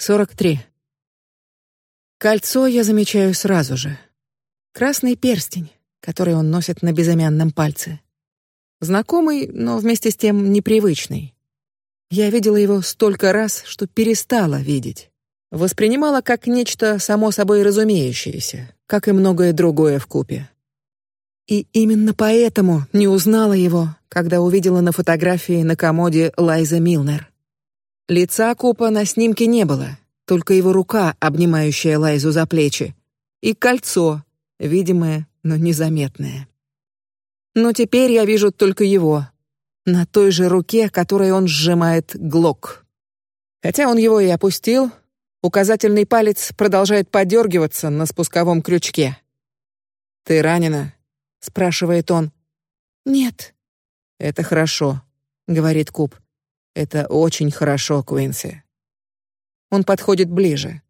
Сорок три. Кольцо я замечаю сразу же. Красный перстень, который он носит на безымянном пальце. Знакомый, но вместе с тем непривычный. Я видела его столько раз, что перестала видеть. Воспринимала как нечто само собой разумеющееся, как и многое другое в купе. И именно поэтому не узнала его, когда увидела на фотографии на комоде Лайза Милнер. Лица Купа на снимке не было, только его рука, обнимающая Лайзу за плечи, и кольцо, видимое, но незаметное. Но теперь я вижу только его на той же руке, которой он сжимает глок. Хотя он его и опустил, указательный палец продолжает подергиваться на спусковом крючке. Ты ранена? спрашивает он. Нет. Это хорошо, говорит Куб. Это очень хорошо, Квинси. Он подходит ближе.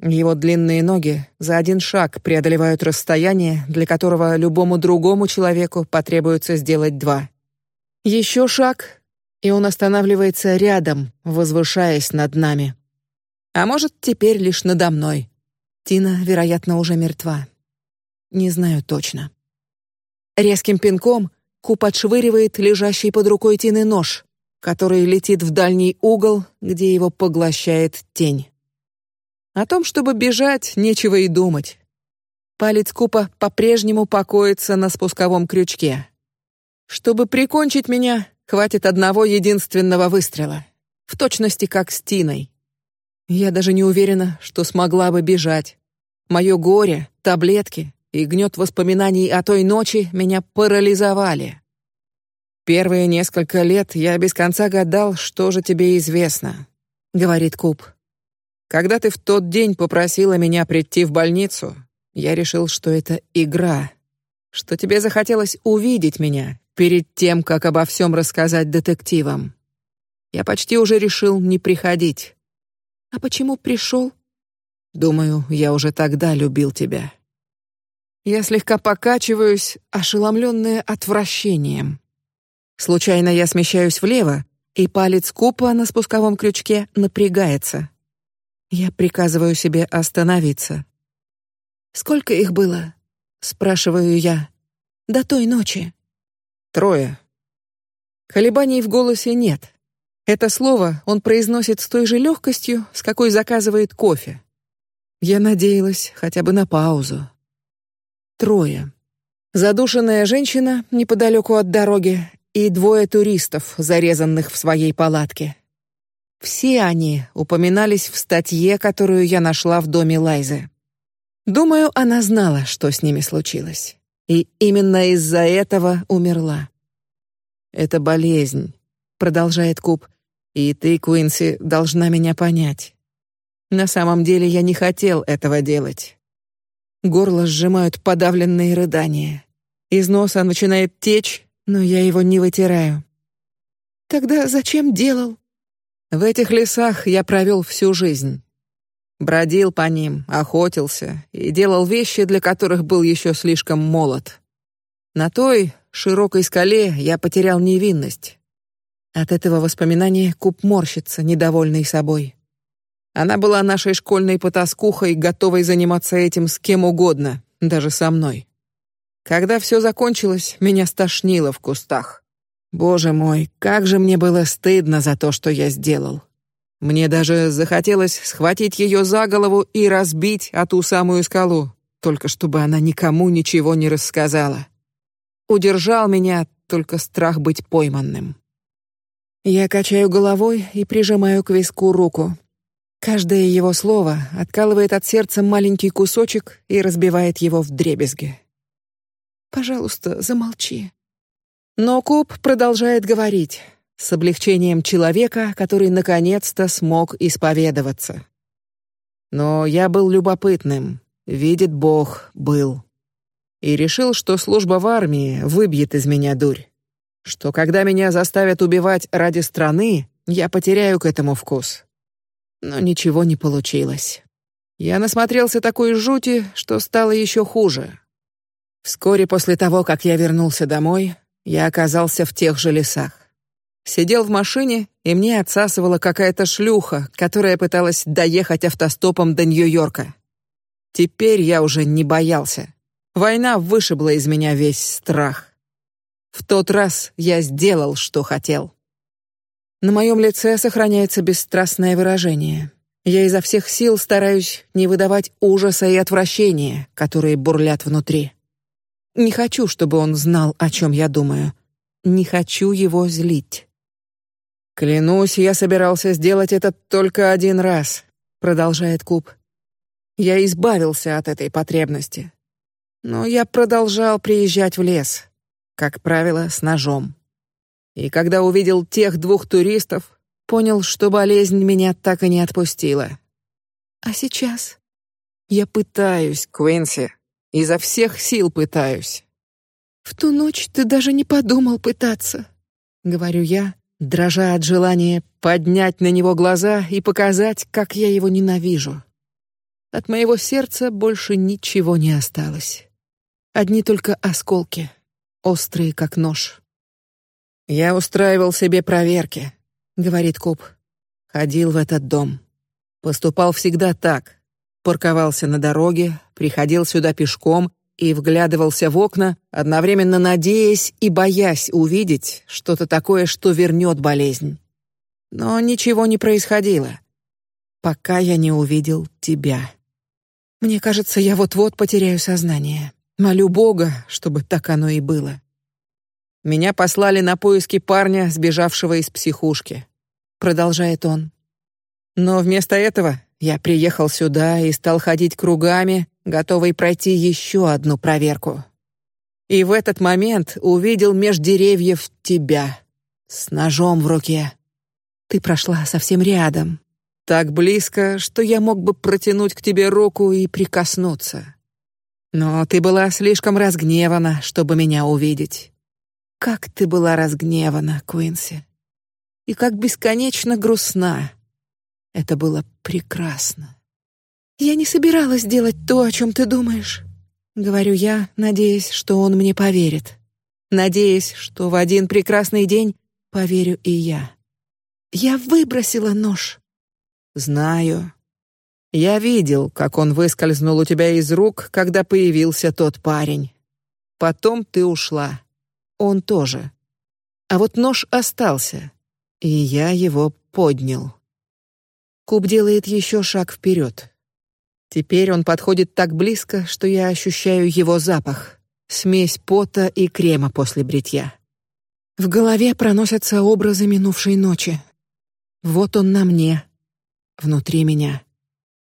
Его длинные ноги за один шаг преодолевают расстояние, для которого любому другому человеку потребуется сделать два. Еще шаг, и он останавливается рядом, возвышаясь над нами. А может, теперь лишь надо мной. Тина, вероятно, уже мертва. Не знаю точно. Резким пинком Куп отшвыривает лежащий под рукой Тины нож, который летит в дальний угол, где его поглощает тень. О том, чтобы бежать, нечего и думать. Палец Купа по-прежнему покоится на спусковом крючке. Чтобы прикончить меня, хватит одного единственного выстрела, в точности как с Тиной. Я даже не уверена, что смогла бы бежать. Мое горе, таблетки и гнет воспоминаний о той ночи меня парализовали. Первые несколько лет я без конца гадал, что же тебе известно, говорит Куб. Когда ты в тот день попросила меня прийти в больницу, я решил, что это игра, что тебе захотелось увидеть меня перед тем, как обо всем рассказать детективам. Я почти уже решил не приходить. А почему пришел? Думаю, я уже тогда любил тебя. Я слегка покачиваюсь, ошеломленная отвращением. Случайно я смещаюсь влево, и палец купа на спусковом крючке напрягается. Я приказываю себе остановиться. Сколько их было? спрашиваю я. До той ночи. Трое. Колебаний в голосе нет. Это слово он произносит с той же легкостью, с какой заказывает кофе. Я надеялась хотя бы на паузу. Трое. Задушенная женщина неподалеку от дороги и двое туристов, зарезанных в своей палатке. Все они упоминались в статье, которую я нашла в доме Лайзы. Думаю, она знала, что с ними случилось, и именно из-за этого умерла. Это болезнь, продолжает Куб, и ты, Куинси, должна меня понять. На самом деле я не хотел этого делать. Горло сжимают подавленные рыдания. Из носа начинает течь, но я его не вытираю. Тогда зачем делал? В этих лесах я провел всю жизнь. Бродил по ним, охотился и делал вещи, для которых был еще слишком молод. На той широкой скале я потерял невинность. От этого воспоминания Куб морщится, недовольный собой. Она была нашей школьной потаскухой, готовой заниматься этим с кем угодно, даже со мной. Когда все закончилось, меня стошнило в кустах. Боже мой, как же мне было стыдно за то, что я сделал. Мне даже захотелось схватить ее за голову и разбить о ту самую скалу, только чтобы она никому ничего не рассказала. Удержал меня только страх быть пойманным. Я качаю головой и прижимаю к виску руку. Каждое его слово откалывает от сердца маленький кусочек и разбивает его в дребезги. Пожалуйста, замолчи. Но Куб продолжает говорить с облегчением человека, который наконец-то смог исповедоваться. Но я был любопытным, видит Бог, был, и решил, что служба в армии выбьет из меня дурь, что когда меня заставят убивать ради страны, я потеряю к этому вкус. Но ничего не получилось. Я насмотрелся такой жути, что стало еще хуже. Вскоре после того, как я вернулся домой, я оказался в тех же лесах. Сидел в машине, и мне отсасывала какая-то шлюха, которая пыталась доехать автостопом до Нью-Йорка. Теперь я уже не боялся. Война вышибла из меня весь страх. В тот раз я сделал, что хотел. На моем лице сохраняется бесстрастное выражение. Я изо всех сил стараюсь не выдавать ужаса и отвращения, которые бурлят внутри. Не хочу, чтобы он знал, о чем я думаю. Не хочу его злить. Клянусь, я собирался сделать это только один раз, продолжает Куб. Я избавился от этой потребности, но я продолжал приезжать в лес, как правило, с ножом. И когда увидел тех двух туристов, понял, что болезнь меня так и не отпустила. А сейчас я пытаюсь, Квинси, изо всех сил пытаюсь. В ту ночь ты даже не подумал пытаться, говорю я, дрожа от желания поднять на него глаза и показать, как я его ненавижу. От моего сердца больше ничего не осталось. Одни только осколки, острые как нож. Я устраивал себе проверки, говорит Куб. Ходил в этот дом, поступал всегда так. Парковался на дороге, приходил сюда пешком и вглядывался в окна, одновременно надеясь и боясь увидеть что-то такое, что вернет болезнь. Но ничего не происходило, пока я не увидел тебя. Мне кажется, я вот-вот потеряю сознание. Молю Бога, чтобы так оно и было. Меня послали на поиски парня, сбежавшего из психушки. Продолжает он. Но вместо этого я приехал сюда и стал ходить кругами, готовый пройти еще одну проверку. И в этот момент увидел меж деревьев тебя с ножом в руке. Ты прошла совсем рядом, так близко, что я мог бы протянуть к тебе руку и прикоснуться. Но ты была слишком разгневана, чтобы меня увидеть. Как ты была разгневана, Куинси, и как бесконечно грустна. Это было прекрасно. Я не собиралась делать то, о чем ты думаешь, говорю я, надеясь, что он мне поверит, надеясь, что в один прекрасный день поверю и я. Я выбросила нож. Знаю. Я видел, как он выскользнул у тебя из рук, когда появился тот парень. Потом ты ушла. Он тоже. А вот нож остался, и я его поднял. Куб делает еще шаг вперед. Теперь он подходит так близко, что я ощущаю его запах, смесь пота и крема после бритья. В голове проносятся образы минувшей ночи. Вот он на мне, внутри меня.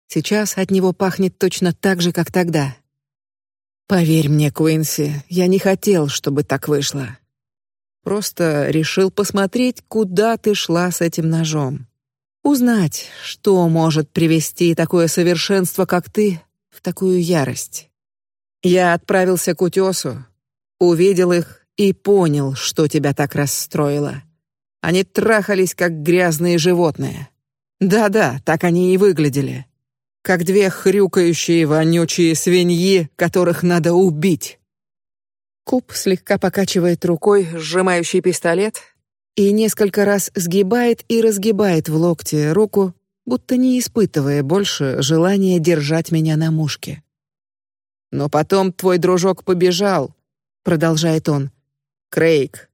Сейчас от него пахнет точно так же, как тогда. Поверь мне, Куинси, я не хотел, чтобы так вышло. Просто решил посмотреть, куда ты шла с этим ножом. Узнать, что может привести такое совершенство, как ты, в такую ярость. Я отправился к утесу, увидел их и понял, что тебя так расстроило. Они трахались как грязные животные. Да-да, так они и выглядели, как две хрюкающие вонючие свиньи, которых надо убить. Куб слегка покачивает рукой, сжимающий пистолет, и несколько раз сгибает и разгибает в локте руку, будто не испытывая больше желания держать меня на мушке. Но потом твой дружок побежал, продолжает он. Крейг,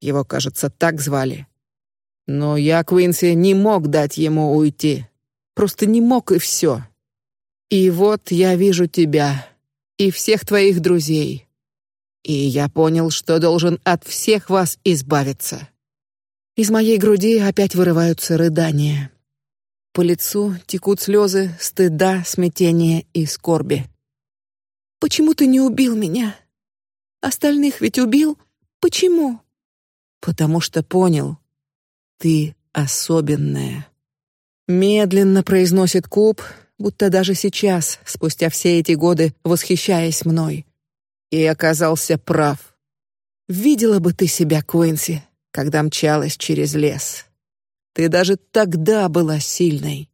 его, кажется, так звали. Но я Квинси не мог дать ему уйти, просто не мог и все. И вот я вижу тебя и всех твоих друзей, и я понял, что должен от всех вас избавиться. Из моей груди опять вырываются рыдания. По лицу текут слезы стыда, смятения и скорби. Почему ты не убил меня? Остальных ведь убил. Почему? Потому что понял, ты особенная. Медленно произносит Куб, будто даже сейчас, спустя все эти годы, восхищаясь мной, и оказался прав. Видела бы ты себя, Куинси, когда мчалась через лес. Ты даже тогда была сильной.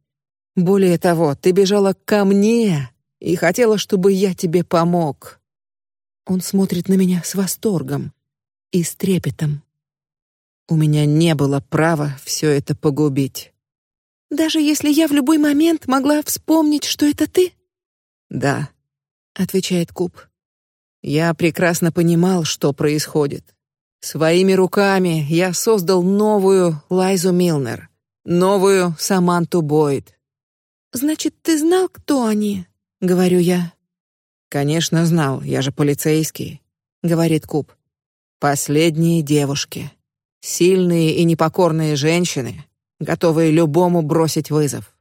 Более того, ты бежала ко мне и хотела, чтобы я тебе помог. Он смотрит на меня с восторгом и с трепетом. У меня не было права все это погубить. Даже если я в любой момент могла вспомнить, что это ты? Да, отвечает Куб. Я прекрасно понимал, что происходит. Своими руками я создал новую Лайзу Милнер, новую Саманту Бойд. Значит, ты знал, кто они? Говорю я. Конечно, знал. Я же полицейский. Говорит Куб. Последние девушки, сильные и непокорные женщины, готовые любому бросить вызов.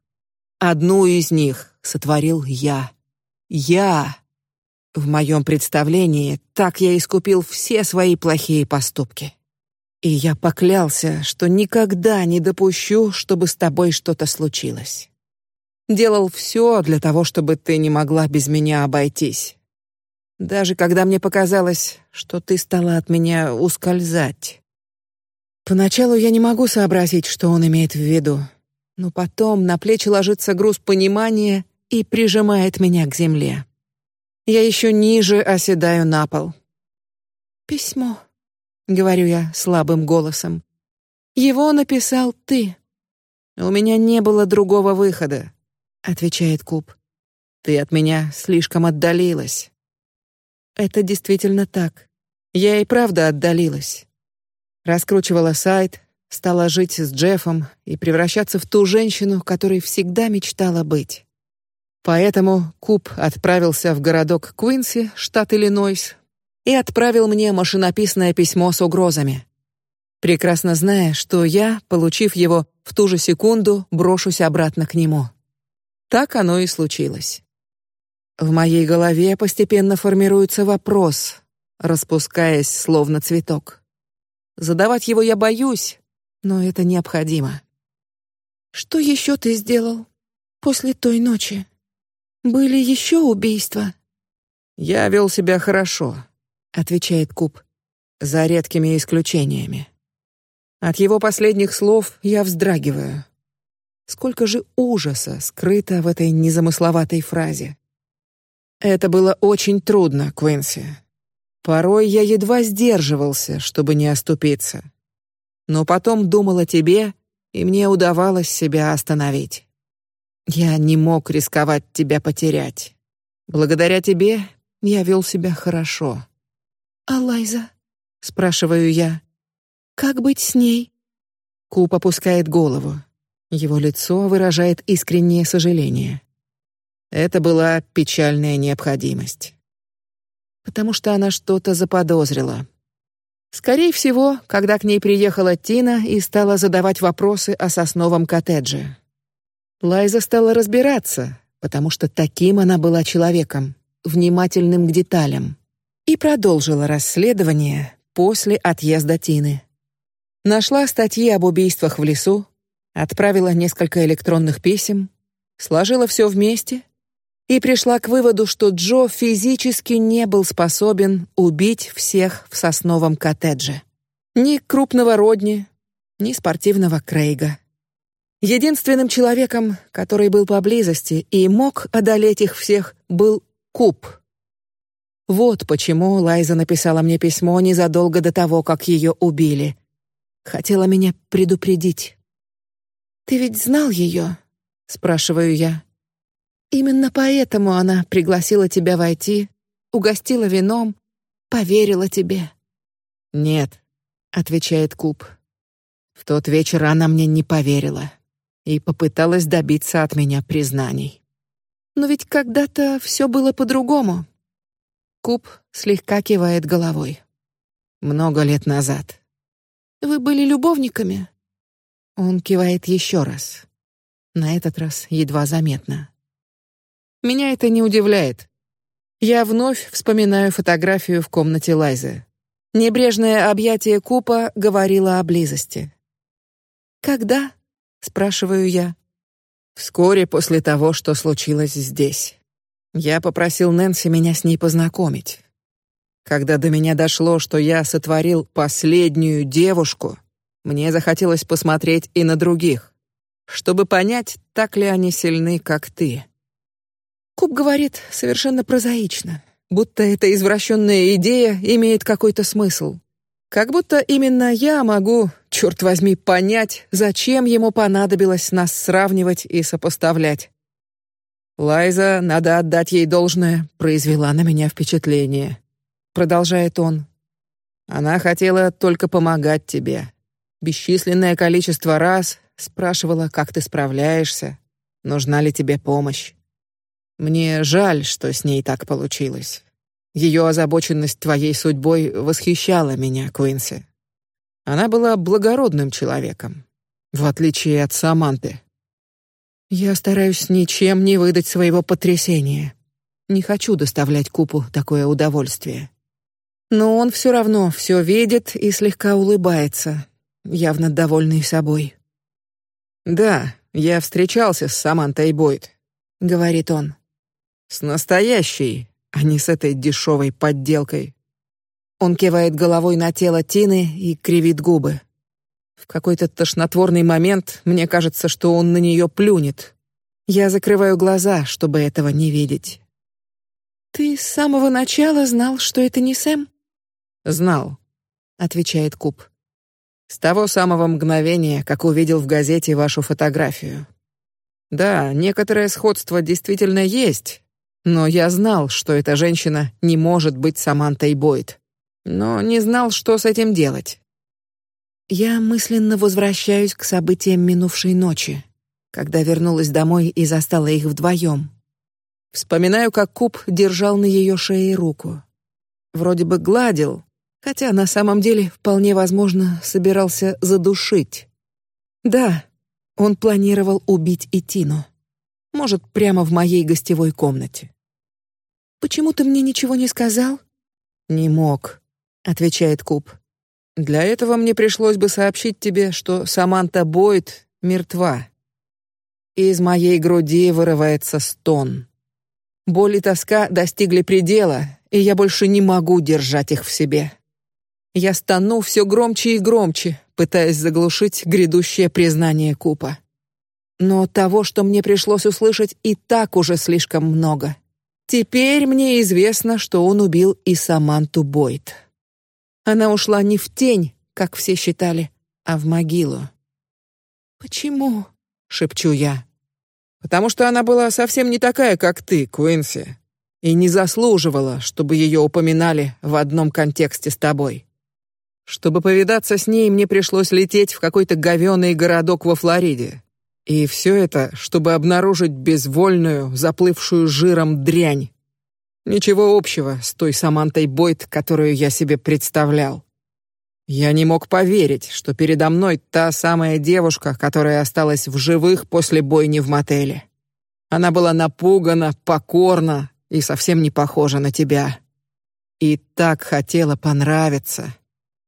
Одну из них сотворил я. Я. В моем представлении так я искупил все свои плохие поступки. И я поклялся, что никогда не допущу, чтобы с тобой что-то случилось. Делал все для того, чтобы ты не могла без меня обойтись. Даже когда мне показалось, что ты стала от меня ускользать. Поначалу я не могу сообразить, что он имеет в виду, но потом на плечи ложится груз понимания и прижимает меня к земле. Я еще ниже оседаю на пол. Письмо, говорю я слабым голосом. Его написал ты. У меня не было другого выхода, отвечает Куб. Ты от меня слишком отдалилась. Это действительно так. Я и правда отдалилась. Раскручивала сайт, стала жить с Джеффом и превращаться в ту женщину, которой всегда мечтала быть. Поэтому Куб отправился в городок Куинси, штат Иллинойс, и отправил мне машинописное письмо с угрозами, прекрасно зная, что я, получив его в ту же секунду, брошусь обратно к нему. Так оно и случилось. В моей голове постепенно формируется вопрос, распускаясь словно цветок. Задавать его я боюсь, но это необходимо. Что еще ты сделал после той ночи? Были еще убийства? Я вел себя хорошо, отвечает Куб, за редкими исключениями. От его последних слов я вздрагиваю. Сколько же ужаса скрыто в этой незамысловатой фразе. Это было очень трудно, Квинси. Порой я едва сдерживался, чтобы не оступиться. Но потом думал о тебе, и мне удавалось себя остановить. Я не мог рисковать тебя потерять. Благодаря тебе я вел себя хорошо. А Лайза? спрашиваю я. Как быть с ней? Куп опускает голову. Его лицо выражает искреннее сожаление. Это была печальная необходимость, потому что она что-то заподозрила. Скорее всего, когда к ней приехала Тина и стала задавать вопросы о сосновом коттедже. Лайза стала разбираться, потому что таким она была человеком, внимательным к деталям, и продолжила расследование после отъезда Тины. Нашла статьи об убийствах в лесу, отправила несколько электронных писем, сложила все вместе и пришла к выводу, что Джо физически не был способен убить всех в сосновом коттедже. Ни крупного Родни, ни спортивного Крейга. Единственным человеком, который был поблизости и мог одолеть их всех, был Куб. Вот почему Лайза написала мне письмо незадолго до того, как ее убили. Хотела меня предупредить. Ты ведь знал ее? спрашиваю я. Именно поэтому она пригласила тебя войти, угостила вином, поверила тебе. Нет, отвечает Куб. В тот вечер она мне не поверила и попыталась добиться от меня признаний. Но ведь когда-то все было по-другому. Куб слегка кивает головой. Много лет назад. Вы были любовниками? Он кивает еще раз. На этот раз едва заметно. Меня это не удивляет. Я вновь вспоминаю фотографию в комнате Лайзы. Небрежное объятие Купа говорило о близости. Когда? Спрашиваю я. Вскоре после того, что случилось здесь. Я попросил Нэнси меня с ней познакомить. Когда до меня дошло, что я сотворил последнюю девушку, мне захотелось посмотреть и на других, чтобы понять, так ли они сильны, как ты. Куб говорит совершенно прозаично, будто эта извращенная идея имеет какой-то смысл. Как будто именно я могу, черт возьми, понять, зачем ему понадобилось нас сравнивать и сопоставлять. Лайза, надо отдать ей должное, произвела на меня впечатление. Продолжает он. Она хотела только помогать тебе. Бесчисленное количество раз спрашивала, как ты справляешься, нужна ли тебе помощь. Мне жаль, что с ней так получилось. Ее озабоченность твоей судьбой восхищала меня, Куинси. Она была благородным человеком, в отличие от Саманты. Я стараюсь ничем не выдать своего потрясения. Не хочу доставлять Купу такое удовольствие. Но он все равно все видит и слегка улыбается, явно довольный собой. Да, я встречался с Самантой Бойд, говорит он. С настоящей, а не с этой дешевой подделкой. Он кивает головой на тело Тины и кривит губы. В какой-то тошнотворный момент мне кажется, что он на нее плюнет. Я закрываю глаза, чтобы этого не видеть. Ты с самого начала знал, что это не Сэм? Знал, отвечает Куб. С того самого мгновения, как увидел в газете вашу фотографию. Да, некоторое сходство действительно есть, но я знал, что эта женщина не может быть Самантой Бойд, но не знал, что с этим делать. Я мысленно возвращаюсь к событиям минувшей ночи, когда вернулась домой и застала их вдвоем. Вспоминаю, как Куб держал на ее шее руку, вроде бы гладил, хотя на самом деле вполне возможно собирался задушить. Да, он планировал убить и Тину. Может, прямо в моей гостевой комнате. Почему ты мне ничего не сказал? Не мог, отвечает Куб. Для этого мне пришлось бы сообщить тебе, что Саманта Бойд мертва. Из моей груди вырывается стон. Боль и тоска достигли предела, и я больше не могу держать их в себе. Я стану все громче и громче, пытаясь заглушить грядущее признание Купа. Но того, что мне пришлось услышать, и так уже слишком много. Теперь мне известно, что он убил и Саманту Бойт. Она ушла не в тень, как все считали, а в могилу. Почему? шепчу я. Потому что она была совсем не такая, как ты, Куинси, и не заслуживала, чтобы ее упоминали в одном контексте с тобой. Чтобы повидаться с ней, мне пришлось лететь в какой-то говёный городок во Флориде. И все это, чтобы обнаружить безвольную, заплывшую жиром дрянь. Ничего общего с той Самантой Бойт, которую я себе представлял. Я не мог поверить, что передо мной та самая девушка, которая осталась в живых после бойни в мотеле. Она была напугана, покорна и совсем не похожа на тебя. И так хотела понравиться.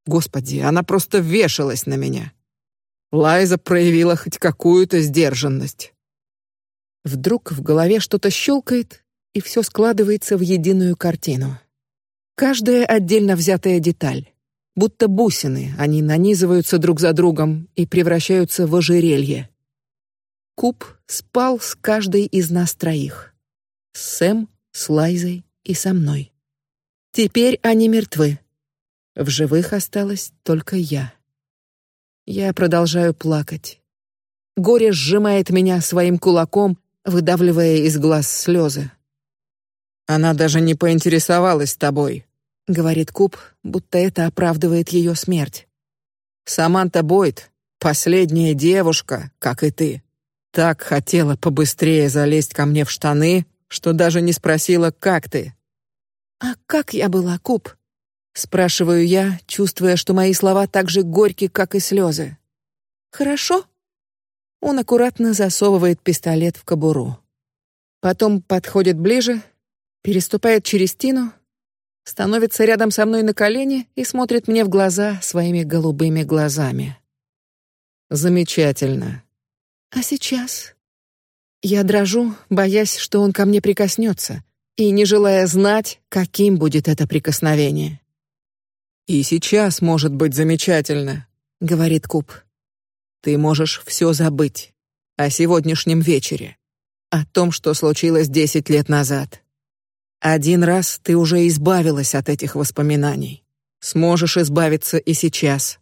Господи, она просто вешалась на меня. Лайза проявила хоть какую-то сдержанность. Вдруг в голове что-то щелкает, и все складывается в единую картину. Каждая отдельно взятая деталь, будто бусины, они нанизываются друг за другом и превращаются в ожерелье. Куб спал с каждой из нас троих: с Сэм, с Лайзой и со мной. Теперь они мертвы. В живых осталась только я. Я продолжаю плакать. Горе сжимает меня своим кулаком, выдавливая из глаз слезы. Она даже не поинтересовалась тобой, говорит Куб, будто это оправдывает ее смерть. Саманта Бойд, последняя девушка, как и ты, так хотела побыстрее залезть ко мне в штаны, что даже не спросила, как ты. А как я была, Куб? Спрашиваю я, чувствуя, что мои слова так же горьки, как и слезы. Хорошо. Он аккуратно засовывает пистолет в кобуру. Потом подходит ближе, переступает через Тину, становится рядом со мной на колени и смотрит мне в глаза своими голубыми глазами. Замечательно. А сейчас я дрожу, боясь, что он ко мне прикоснется, и не желая знать, каким будет это прикосновение. И сейчас может быть замечательно, говорит Куб. Ты можешь все забыть о сегодняшнем вечере, о том, что случилось десять лет назад. Один раз ты уже избавилась от этих воспоминаний. Сможешь избавиться и сейчас.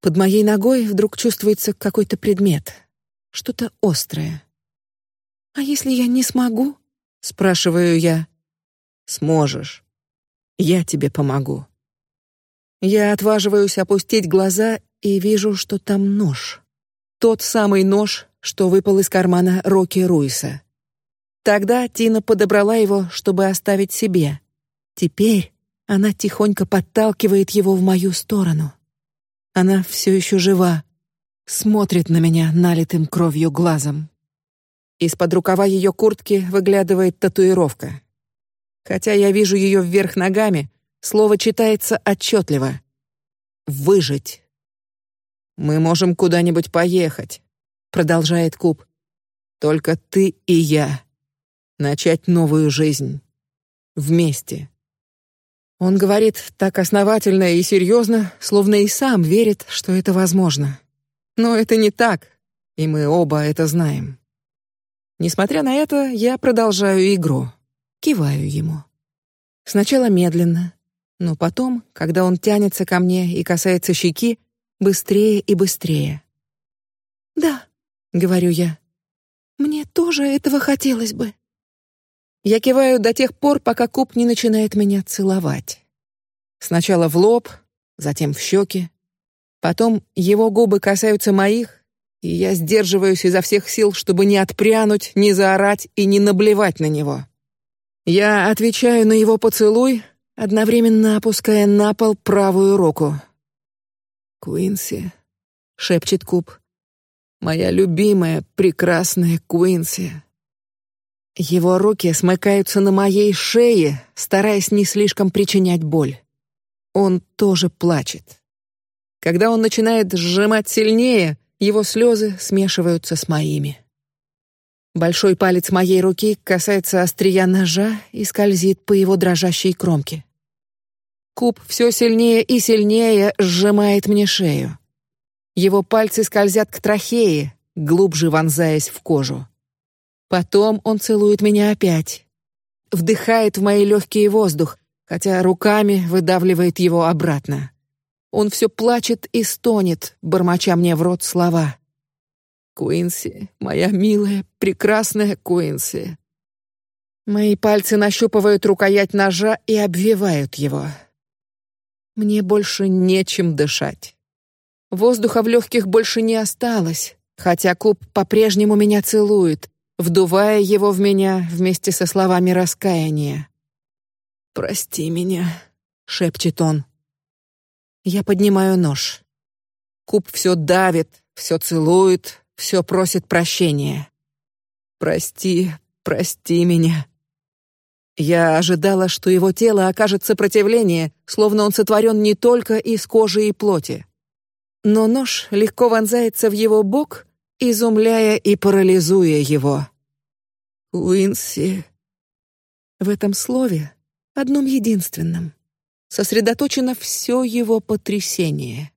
Под моей ногой вдруг чувствуется какой-то предмет, что-то острое. А если я не смогу? спрашиваю я. Сможешь. Я тебе помогу. Я отваживаюсь опустить глаза и вижу, что там нож. Тот самый нож, что выпал из кармана Рокки Руиса. Тогда Тина подобрала его, чтобы оставить себе. Теперь она тихонько подталкивает его в мою сторону. Она все еще жива, смотрит на меня налитым кровью глазом. Из-под рукава ее куртки выглядывает татуировка. Хотя я вижу ее вверх ногами, слово читается отчетливо. Выжить. Мы можем куда-нибудь поехать, продолжает Куб. Только ты и я. Начать новую жизнь. Вместе. Он говорит так основательно и серьезно, словно и сам верит, что это возможно. Но это не так, и мы оба это знаем. Несмотря на это, я продолжаю игру, киваю ему. Сначала медленно, но потом, когда он тянется ко мне и касается щеки, быстрее и быстрее. Да, говорю я. Мне тоже этого хотелось бы. Я киваю до тех пор, пока Куб не начинает меня целовать. Сначала в лоб, затем в щеки, потом его губы касаются моих, и я сдерживаюсь изо всех сил, чтобы не отпрянуть, не заорать и не наблевать на него. Я отвечаю на его поцелуй, одновременно опуская на пол правую руку. Куинси, шепчет Куб, моя любимая, прекрасная Куинси. Его руки смыкаются на моей шее, стараясь не слишком причинять боль. Он тоже плачет. Когда он начинает сжимать сильнее, его слезы смешиваются с моими. Большой палец моей руки касается острия ножа и скользит по его дрожащей кромке. Куб все сильнее и сильнее сжимает мне шею. Его пальцы скользят к трахее, глубже вонзаясь в кожу. Потом он целует меня опять, вдыхает в мои легкие воздух, хотя руками выдавливает его обратно. Он все плачет и стонет, бормоча мне в рот слова. Куинси, моя милая, прекрасная Куинси. Мои пальцы нащупывают рукоять ножа и обвивают его. Мне больше нечем дышать. Воздуха в легких больше не осталось, хотя Куб по-прежнему меня целует, вдувая его в меня вместе со словами раскаяния. Прости меня, шепчет он. Я поднимаю нож. Куб все давит, все целует, все просит прощения. Прости, прости меня. Я ожидала, что его тело окажет сопротивление, словно он сотворен не только из кожи и плоти. Но нож легко вонзается в его бок, изумляя и парализуя его. Уинси. В этом слове, одном единственном, сосредоточено все его потрясение.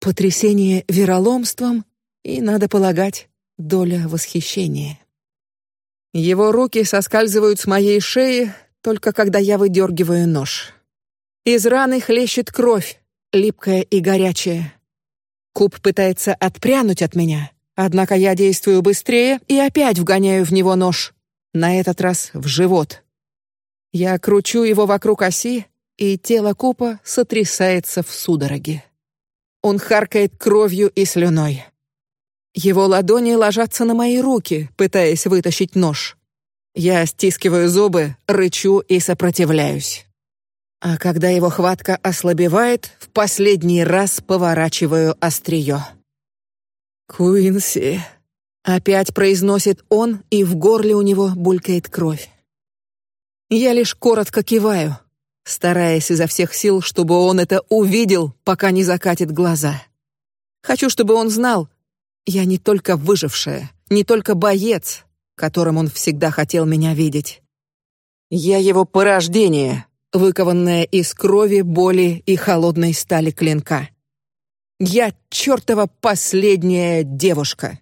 Потрясение вероломством и, надо полагать, доля восхищения. Его руки соскальзывают с моей шеи только когда я выдергиваю нож. Из раны хлещет кровь, липкая и горячая. Куб пытается отпрянуть от меня, однако я действую быстрее и опять вгоняю в него нож. На этот раз в живот. Я кручу его вокруг оси, и тело Купа сотрясается в судороге. Он харкает кровью и слюной. Его ладони ложатся на мои руки, пытаясь вытащить нож. Я стискиваю зубы, рычу и сопротивляюсь. А когда его хватка ослабевает, в последний раз поворачиваю острие. Куинси, опять произносит он, и в горле у него булькает кровь. Я лишь коротко киваю, стараясь изо всех сил, чтобы он это увидел, пока не закатит глаза. Хочу, чтобы он знал, я не только выжившая, не только боец, которым он всегда хотел меня видеть. Я его порождение, выкованное из крови, боли и холодной стали клинка. Я чертова последняя девушка.